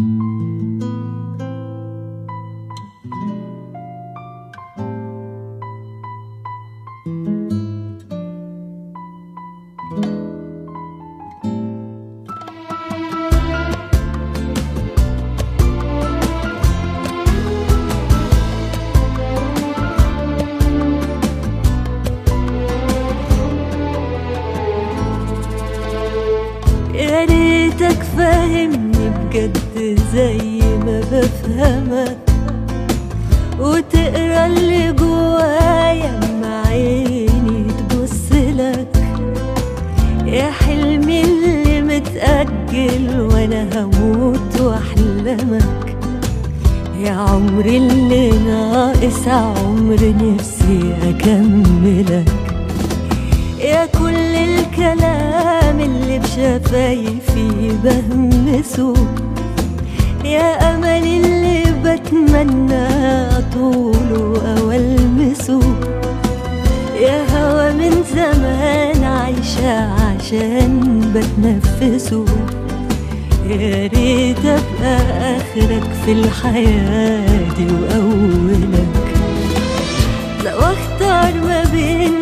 يا زي ما بفهمك وتقرأ اللي جوايا مع عيني تبص لك. يا حلمي اللي متأجل وأنا هموت وأحلمك. يا عمري اللي ناقص عمر نفسي أكملك. يا كل الكلام اللي بشفايفي بهمسه. يا أمل اللي بتمنى طوله أو ألمسه. يا هوا من زمان عايشة عشان بتنفسه. يا ريت أبقى آخرك في الحياة دي وأولك. لو أختار ما بين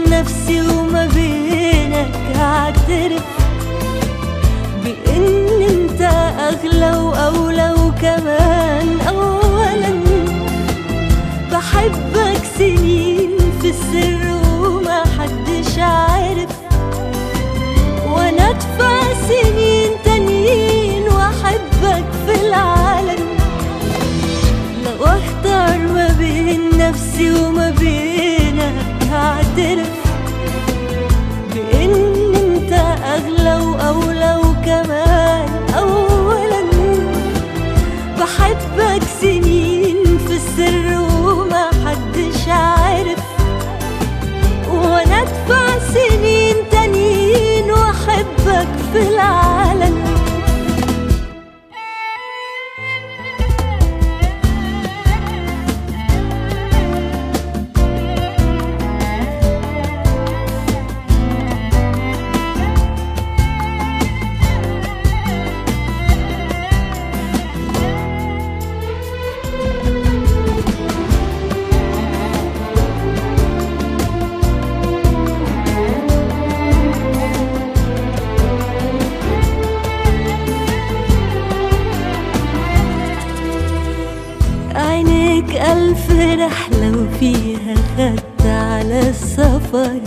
عينيك ألف رحلة وفيها خدت على السفر.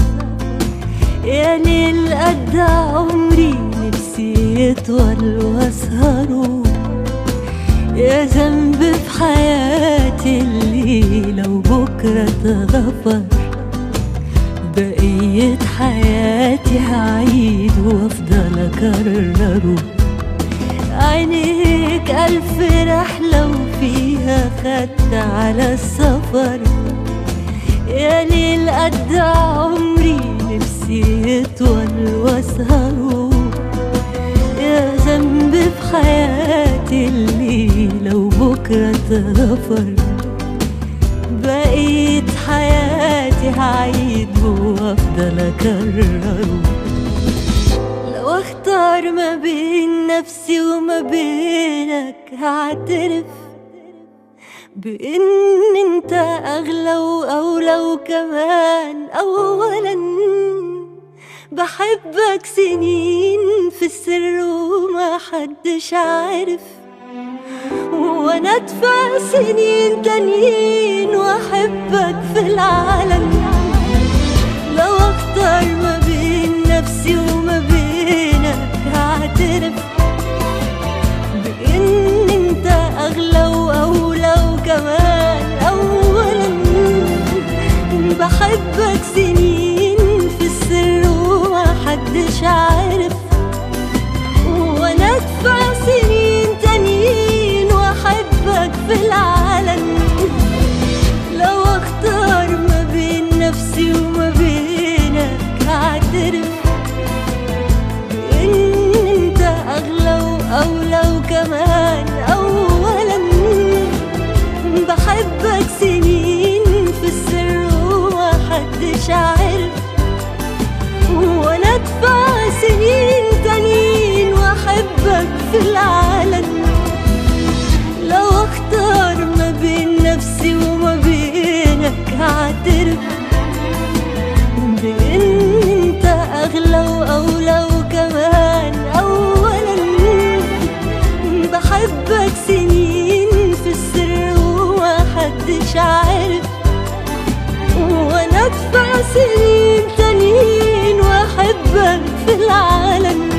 يا ليل قد عمري نفسي يطول واسهره يا ذنب في حياتي اللي لو بكرة اتغفر بقية حياتي هعيد وأفضل أكرره. عينيك ألف رحلة وفيها خدت على السفر. يا ليل قد عمري نفسي يطول واسهره يا ذنب في حياتي اللي لو بكرة اتغفر بقيت حياتي هعيد وأفضل اكرره لو أختار ما بين نفسي وما بينك هعترف بإن أنت أغلى وأولى وكمان اولا. بحبك سنين في السر وما حدش عارف وأنا أدفع سنين تانيين وأحبك في العالم. لو اختار ما بين نفسي وما سنين في السر وما حدش عارف بإن انت أغلى وأولى وكمان أولا. بحبك سنين في السر ومحدش عارف وأنا أدفع سنين تانيين وأحبك في العالم.